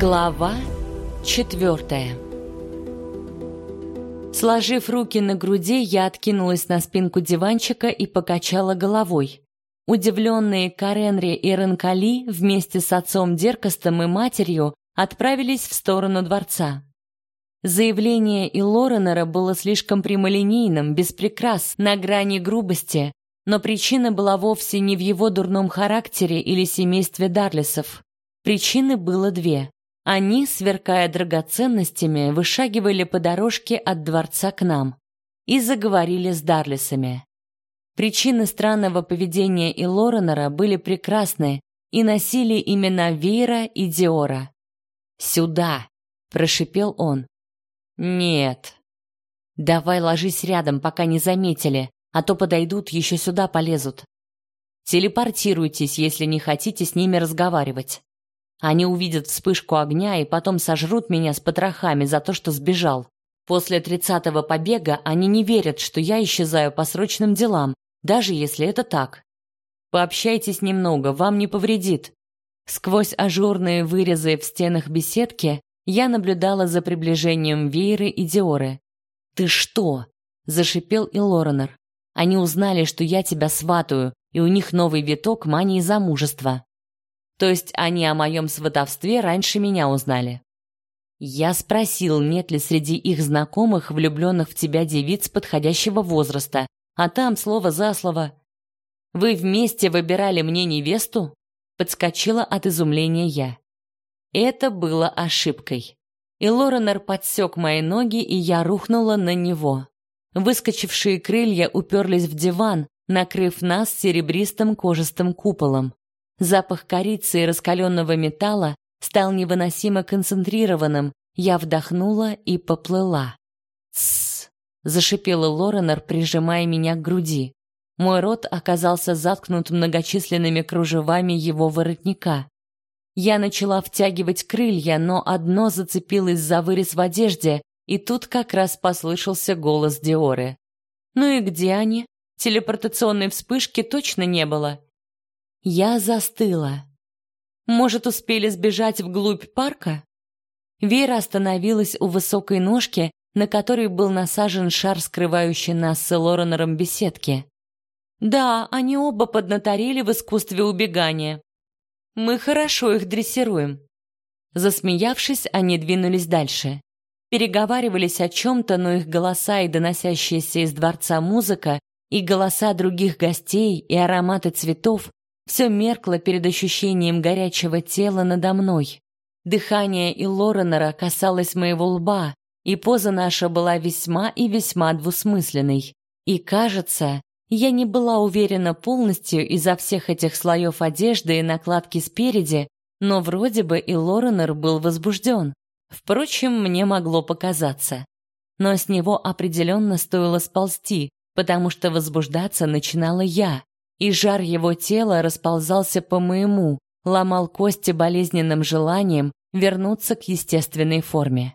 Глава четвертая Сложив руки на груди, я откинулась на спинку диванчика и покачала головой. Удивленные Каренри и Ренкали вместе с отцом Деркостом и матерью отправились в сторону дворца. Заявление Илоренера было слишком прямолинейным, без прикрас, на грани грубости, но причина была вовсе не в его дурном характере или семействе Дарлисов. Причины было две. Они, сверкая драгоценностями, вышагивали по дорожке от дворца к нам и заговорили с Дарлисами. Причины странного поведения и Лоренера были прекрасны и носили имена Вейра и Диора. «Сюда!» – прошипел он. «Нет». «Давай ложись рядом, пока не заметили, а то подойдут, еще сюда полезут. Телепортируйтесь, если не хотите с ними разговаривать». Они увидят вспышку огня и потом сожрут меня с потрохами за то, что сбежал. После тридцатого побега они не верят, что я исчезаю по срочным делам, даже если это так. Пообщайтесь немного, вам не повредит. Сквозь ажурные вырезы в стенах беседки я наблюдала за приближением Вейры и Диоры. «Ты что?» – зашипел и Лоренор. «Они узнали, что я тебя сватаю, и у них новый виток мании замужества. То есть они о моем сватовстве раньше меня узнали. Я спросил, нет ли среди их знакомых влюбленных в тебя девиц подходящего возраста, а там слово за слово. Вы вместе выбирали мне невесту? Подскочила от изумления я. Это было ошибкой. И Лоренор подсек мои ноги, и я рухнула на него. Выскочившие крылья уперлись в диван, накрыв нас серебристым кожистым куполом. Запах корицы и раскаленного металла стал невыносимо концентрированным. Я вдохнула и поплыла. «Тссс!» — зашипела Лоренор, прижимая меня к груди. Мой рот оказался заткнут многочисленными кружевами его воротника. Я начала втягивать крылья, но одно зацепилось за вырез в одежде, и тут как раз послышался голос Диоры. «Ну и где они? Телепортационной вспышки точно не было. Я застыла. Может, успели сбежать вглубь парка? Вера остановилась у высокой ножки, на которой был насажен шар, скрывающий нас с Лоренером беседки. Да, они оба поднаторели в искусстве убегания. Мы хорошо их дрессируем. Засмеявшись, они двинулись дальше. Переговаривались о чем-то, но их голоса и доносящаяся из дворца музыка, и голоса других гостей, и ароматы цветов все меркло перед ощущением горячего тела надо мной. Дыхание и Лоренера касалось моего лба, и поза наша была весьма и весьма двусмысленной. И, кажется, я не была уверена полностью из-за всех этих слоев одежды и накладки спереди, но вроде бы и Лоренер был возбужден. Впрочем, мне могло показаться. Но с него определенно стоило сползти, потому что возбуждаться начинала я и жар его тела расползался по моему, ломал кости болезненным желанием вернуться к естественной форме.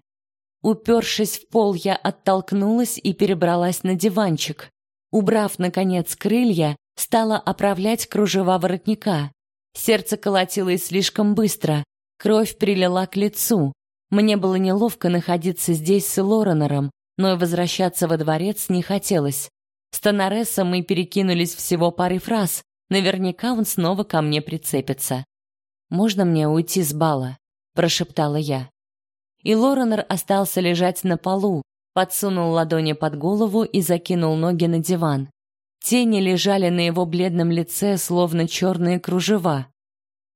Упершись в пол, я оттолкнулась и перебралась на диванчик. Убрав, наконец, крылья, стала оправлять кружева воротника. Сердце колотилось слишком быстро, кровь прилила к лицу. Мне было неловко находиться здесь с Лоренером, но и возвращаться во дворец не хотелось. С Тонаресом мы перекинулись всего парой фраз. Наверняка он снова ко мне прицепится. «Можно мне уйти с бала?» – прошептала я. И Лоренор остался лежать на полу, подсунул ладони под голову и закинул ноги на диван. Тени лежали на его бледном лице, словно черные кружева.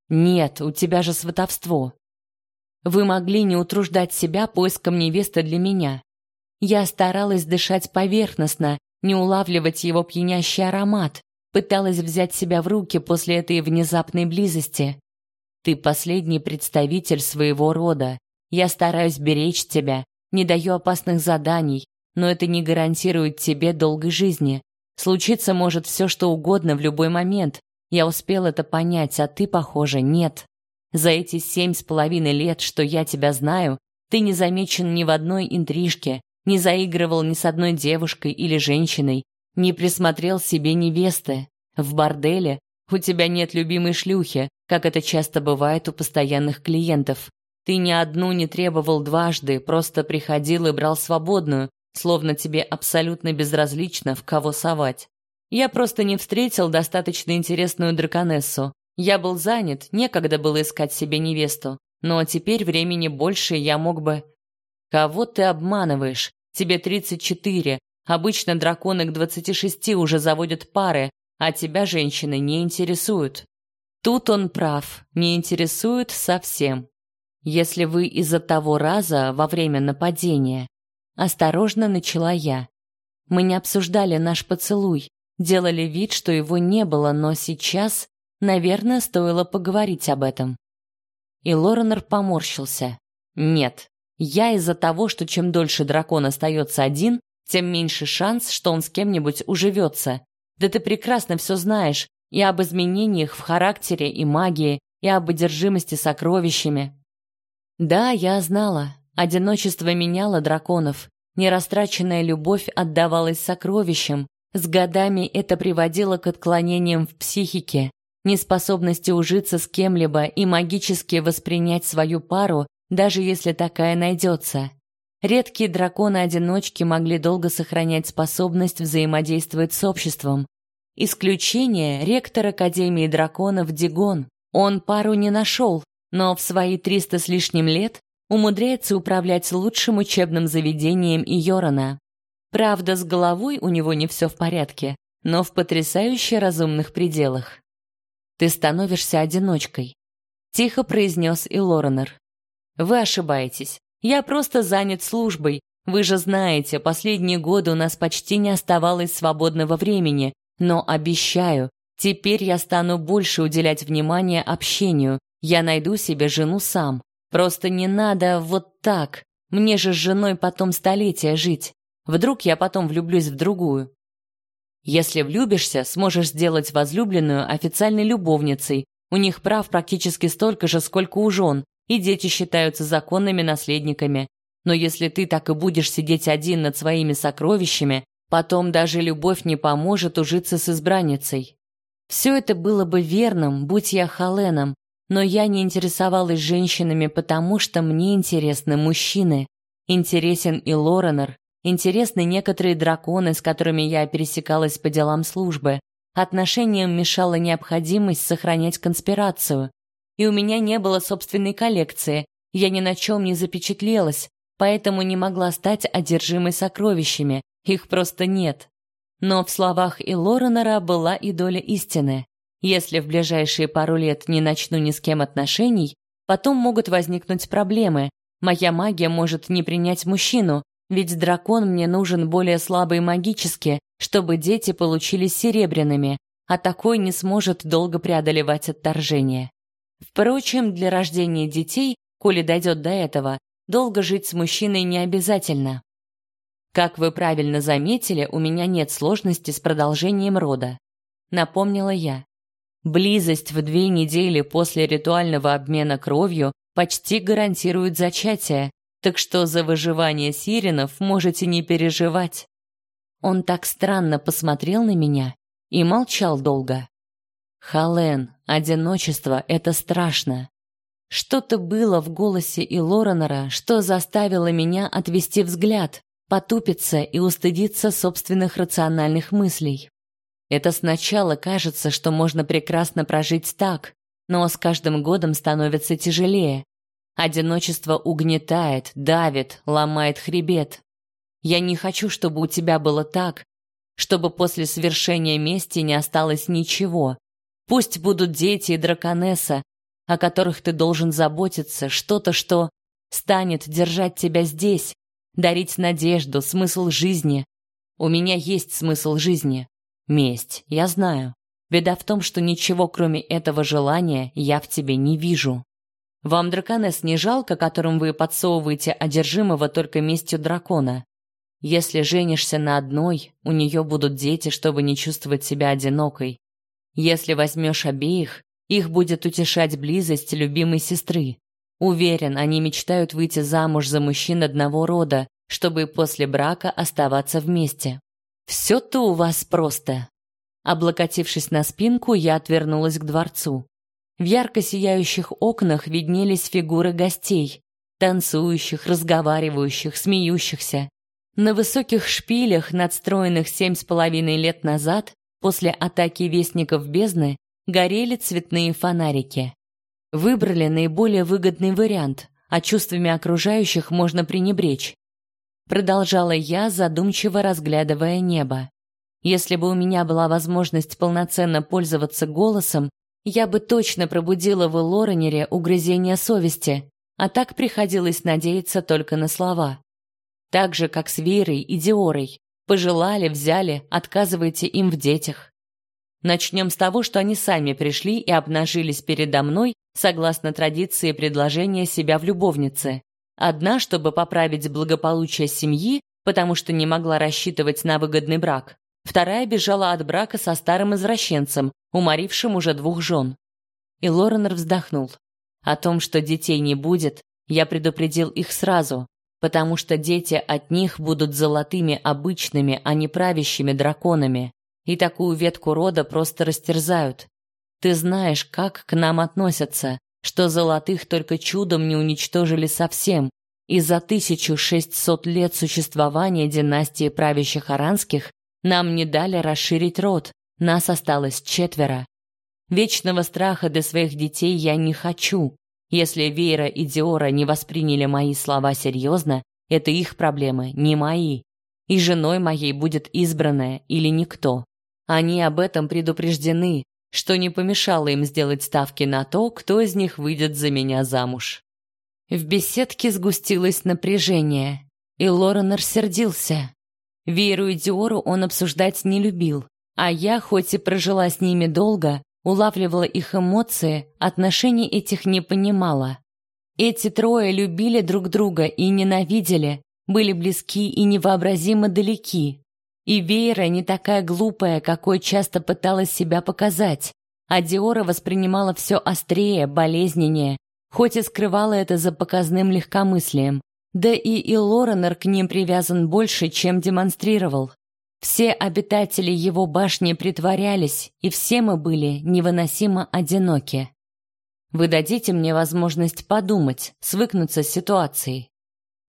«Нет, у тебя же сватовство. Вы могли не утруждать себя поиском невесты для меня. Я старалась дышать поверхностно, не улавливать его пьянящий аромат, пыталась взять себя в руки после этой внезапной близости. Ты последний представитель своего рода. Я стараюсь беречь тебя, не даю опасных заданий, но это не гарантирует тебе долгой жизни. Случиться может все, что угодно в любой момент. Я успел это понять, а ты, похоже, нет. За эти семь с половиной лет, что я тебя знаю, ты не замечен ни в одной интрижке, не заигрывал ни с одной девушкой или женщиной, не присмотрел себе невесты. В борделе у тебя нет любимой шлюхи, как это часто бывает у постоянных клиентов. Ты ни одну не требовал дважды, просто приходил и брал свободную, словно тебе абсолютно безразлично, в кого совать. Я просто не встретил достаточно интересную драконессу. Я был занят, некогда было искать себе невесту. Но теперь времени больше, я мог бы... Кого ты обманываешь? Тебе 34. Обычно драконы к 26 уже заводят пары, а тебя женщины не интересуют. Тут он прав, не интересует совсем. Если вы из-за того раза во время нападения, осторожно начала я. Мы не обсуждали наш поцелуй, делали вид, что его не было, но сейчас, наверное, стоило поговорить об этом. И Лоренор поморщился. Нет, я из-за того, что чем дольше дракон остается один, тем меньше шанс, что он с кем-нибудь уживется. Да ты прекрасно все знаешь и об изменениях в характере и магии, и об одержимости сокровищами. Да, я знала. Одиночество меняло драконов. Нерастраченная любовь отдавалась сокровищам. С годами это приводило к отклонениям в психике, неспособности ужиться с кем-либо и магически воспринять свою пару, даже если такая найдется. Редкие драконы-одиночки могли долго сохранять способность взаимодействовать с обществом. Исключение – ректор Академии драконов Дигон. Он пару не нашел, но в свои триста с лишним лет умудряется управлять лучшим учебным заведением Йорона. Правда, с головой у него не все в порядке, но в потрясающе разумных пределах. «Ты становишься одиночкой», — тихо произнес и Лоренор. «Вы ошибаетесь. Я просто занят службой. Вы же знаете, последние годы у нас почти не оставалось свободного времени, но обещаю, теперь я стану больше уделять внимание общению, я найду себе жену сам. Просто не надо вот так. Мне же с женой потом столетия жить. Вдруг я потом влюблюсь в другую. Если влюбишься, сможешь сделать возлюбленную официальной любовницей. У них прав практически столько же, сколько у жен, и дети считаются законными наследниками. Но если ты так и будешь сидеть один над своими сокровищами, потом даже любовь не поможет ужиться с избранницей. Все это было бы верным, будь я Халеном, но я не интересовалась женщинами, потому что мне интересны мужчины. Интересен и Лоренор, интересны некоторые драконы, с которыми я пересекалась по делам службы. Отношениям мешала необходимость сохранять конспирацию. И у меня не было собственной коллекции, я ни на чем не запечатлелась, поэтому не могла стать одержимой сокровищами, их просто нет. Но в словах и Лоренора была и доля истины. Если в ближайшие пару лет не начну ни с кем отношений, потом могут возникнуть проблемы. Моя магия может не принять мужчину, ведь дракон мне нужен более слабый магически, чтобы дети получились серебряными, а такой не сможет долго преодолевать отторжение. Впрочем, для рождения детей, коли дойдет до этого, долго жить с мужчиной не обязательно. Как вы правильно заметили, у меня нет сложности с продолжением рода, напомнила я. Близость в две недели после ритуального обмена кровью почти гарантирует зачатие, так что за выживание сиренов можете не переживать. Он так странно посмотрел на меня и молчал долго. Хален, одиночество это страшно. Что-то было в голосе и Лоренера, что заставило меня отвести взгляд, потупиться и устыдиться собственных рациональных мыслей. Это сначала кажется, что можно прекрасно прожить так, но с каждым годом становится тяжелее. Одиночество угнетает, давит, ломает хребет. Я не хочу, чтобы у тебя было так, чтобы после свершения мести не осталось ничего. Пусть будут дети и драконесса, о которых ты должен заботиться, что-то, что станет держать тебя здесь, дарить надежду, смысл жизни. У меня есть смысл жизни. Месть, я знаю. Беда в том, что ничего, кроме этого желания, я в тебе не вижу. Вам драконесс не жалко, которым вы подсовываете одержимого только местью дракона? Если женишься на одной, у нее будут дети, чтобы не чувствовать себя одинокой. Если возьмешь обеих, их будет утешать близость любимой сестры. Уверен, они мечтают выйти замуж за мужчин одного рода, чтобы после брака оставаться вместе. Все-то у вас просто. Облокотившись на спинку, я отвернулась к дворцу. В ярко сияющих окнах виднелись фигуры гостей, танцующих, разговаривающих, смеющихся. На высоких шпилях, надстроенных семь с половиной лет назад, после атаки вестников бездны, горели цветные фонарики. Выбрали наиболее выгодный вариант, а чувствами окружающих можно пренебречь. Продолжала я, задумчиво разглядывая небо. Если бы у меня была возможность полноценно пользоваться голосом, я бы точно пробудила в Лоренере угрызение совести, а так приходилось надеяться только на слова. Так же, как с Верой и Диорой. Пожелали, взяли, отказывайте им в детях. Начнем с того, что они сами пришли и обнажились передо мной, согласно традиции предложения себя в любовнице. Одна, чтобы поправить благополучие семьи, потому что не могла рассчитывать на выгодный брак. Вторая бежала от брака со старым извращенцем, уморившим уже двух жен. И Лоренор вздохнул. О том, что детей не будет, я предупредил их сразу, потому что дети от них будут золотыми обычными, а не правящими драконами, и такую ветку рода просто растерзают. Ты знаешь, как к нам относятся, что золотых только чудом не уничтожили совсем, и за 1600 лет существования династии правящих аранских нам не дали расширить род, нас осталось четверо. Вечного страха для своих детей я не хочу. Если Вера и Диора не восприняли мои слова серьезно, это их проблемы, не мои. И женой моей будет избранная или никто. Они об этом предупреждены, что не помешало им сделать ставки на то, кто из них выйдет за меня замуж. В беседке сгустилось напряжение, и Лорен рассердился. Веру и Диору он обсуждать не любил, а я, хоть и прожила с ними долго, улавливала их эмоции, отношений этих не понимала. Эти трое любили друг друга и ненавидели, были близки и невообразимо далеки. И Вера не такая глупая, какой часто пыталась себя показать, а Диора воспринимала все острее, болезненнее, хоть и скрывала это за показным легкомыслием. Да и Илоренер к ним привязан больше, чем демонстрировал. Все обитатели его башни притворялись, и все мы были невыносимо одиноки. Вы дадите мне возможность подумать, свыкнуться с ситуацией.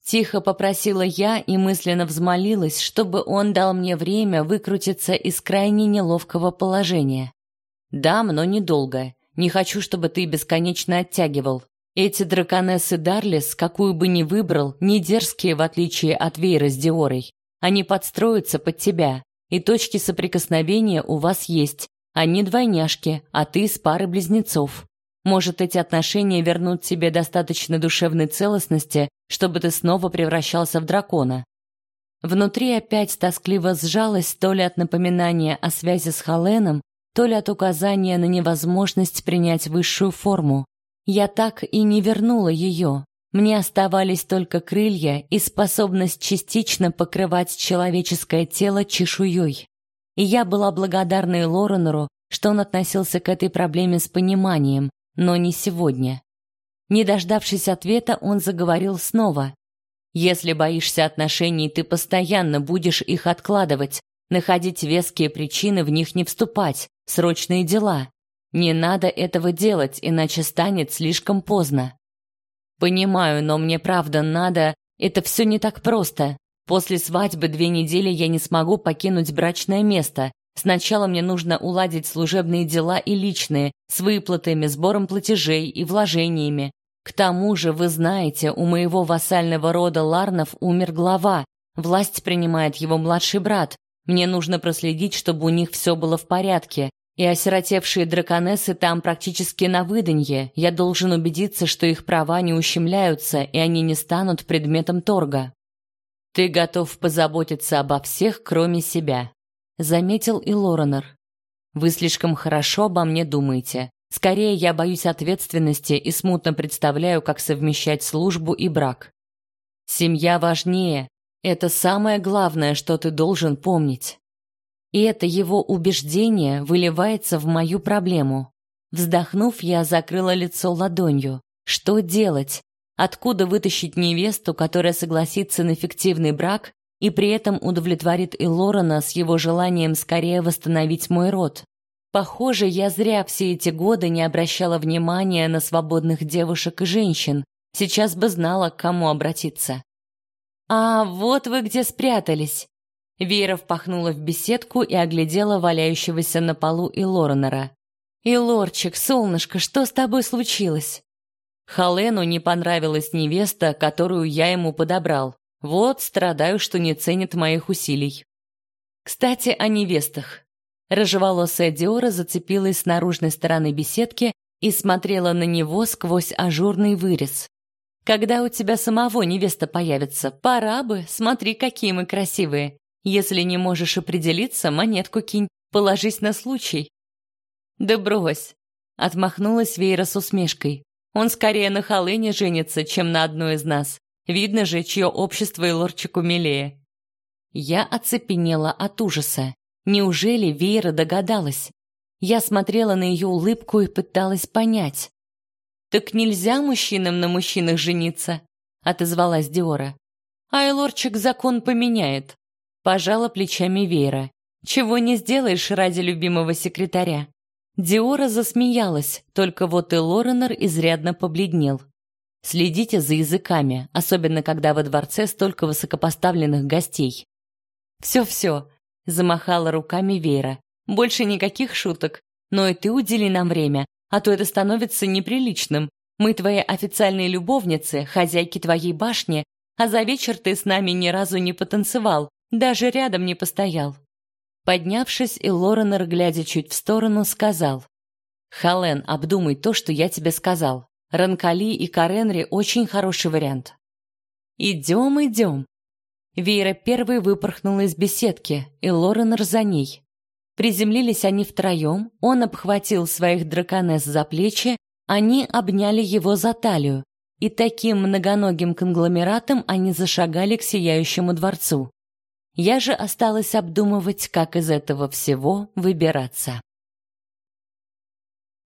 Тихо попросила я и мысленно взмолилась, чтобы он дал мне время выкрутиться из крайне неловкого положения. Дам, но недолго. Не хочу, чтобы ты бесконечно оттягивал. Эти драконессы Дарлис, какую бы ни выбрал, не дерзкие, в отличие от Вейра с Диорой. Они подстроятся под тебя, и точки соприкосновения у вас есть. Они двойняшки, а ты с пары близнецов. Может, эти отношения вернут тебе достаточно душевной целостности, чтобы ты снова превращался в дракона. Внутри опять тоскливо сжалось то ли от напоминания о связи с Халеном, то ли от указания на невозможность принять высшую форму. Я так и не вернула ее. Мне оставались только крылья и способность частично покрывать человеческое тело чешуей. И я была благодарна Лоренору, что он относился к этой проблеме с пониманием, но не сегодня. Не дождавшись ответа, он заговорил снова. «Если боишься отношений, ты постоянно будешь их откладывать, находить веские причины в них не вступать, срочные дела. Не надо этого делать, иначе станет слишком поздно. Понимаю, но мне правда надо, это все не так просто. После свадьбы две недели я не смогу покинуть брачное место. Сначала мне нужно уладить служебные дела и личные, с выплатами, сбором платежей и вложениями. К тому же, вы знаете, у моего вассального рода Ларнов умер глава. Власть принимает его младший брат. Мне нужно проследить, чтобы у них все было в порядке. И осиротевшие драконессы там практически на выданье. Я должен убедиться, что их права не ущемляются, и они не станут предметом торга. Ты готов позаботиться обо всех, кроме себя, заметил и Лоренор. Вы слишком хорошо обо мне думаете. Скорее, я боюсь ответственности и смутно представляю, как совмещать службу и брак. Семья важнее. Это самое главное, что ты должен помнить. И это его убеждение выливается в мою проблему. Вздохнув, я закрыла лицо ладонью. Что делать? Откуда вытащить невесту, которая согласится на фиктивный брак и при этом удовлетворит и Лорена с его желанием скорее восстановить мой род? Похоже, я зря все эти годы не обращала внимания на свободных девушек и женщин. Сейчас бы знала, к кому обратиться. «А вот вы где спрятались!» Вера впахнула в беседку и оглядела валяющегося на полу и Лоренера. «И Лорчик, солнышко, что с тобой случилось?» Халену не понравилась невеста, которую я ему подобрал. Вот страдаю, что не ценит моих усилий. Кстати, о невестах. Рыжеволосая Диора зацепилась с наружной стороны беседки и смотрела на него сквозь ажурный вырез. Когда у тебя самого невеста появится, пора бы, смотри, какие мы красивые. Если не можешь определиться, монетку кинь, положись на случай. Да брось, отмахнулась Вейра с усмешкой. Он скорее на Халыне женится, чем на одной из нас. Видно же, чье общество и лорчику милее. Я оцепенела от ужаса. Неужели Вейра догадалась? Я смотрела на ее улыбку и пыталась понять. «Так нельзя мужчинам на мужчинах жениться», — отозвалась Диора. «Айлорчик закон поменяет», — пожала плечами Вейра. «Чего не сделаешь ради любимого секретаря». Диора засмеялась, только вот и Лоренор изрядно побледнел. Следите за языками, особенно когда во дворце столько высокопоставленных гостей. «Все-все», — замахала руками Вера. «Больше никаких шуток. Но и ты удели нам время, а то это становится неприличным. Мы твои официальные любовницы, хозяйки твоей башни, а за вечер ты с нами ни разу не потанцевал, даже рядом не постоял». Поднявшись, и Лоренор, глядя чуть в сторону, сказал. «Хален, обдумай то, что я тебе сказал. Ранкали и Каренри очень хороший вариант». «Идем, идем», Вейра первой выпорхнула из беседки, и Лоренор за ней. Приземлились они втроем, он обхватил своих драконесс за плечи, они обняли его за талию, и таким многоногим конгломератом они зашагали к сияющему дворцу. Я же осталась обдумывать, как из этого всего выбираться.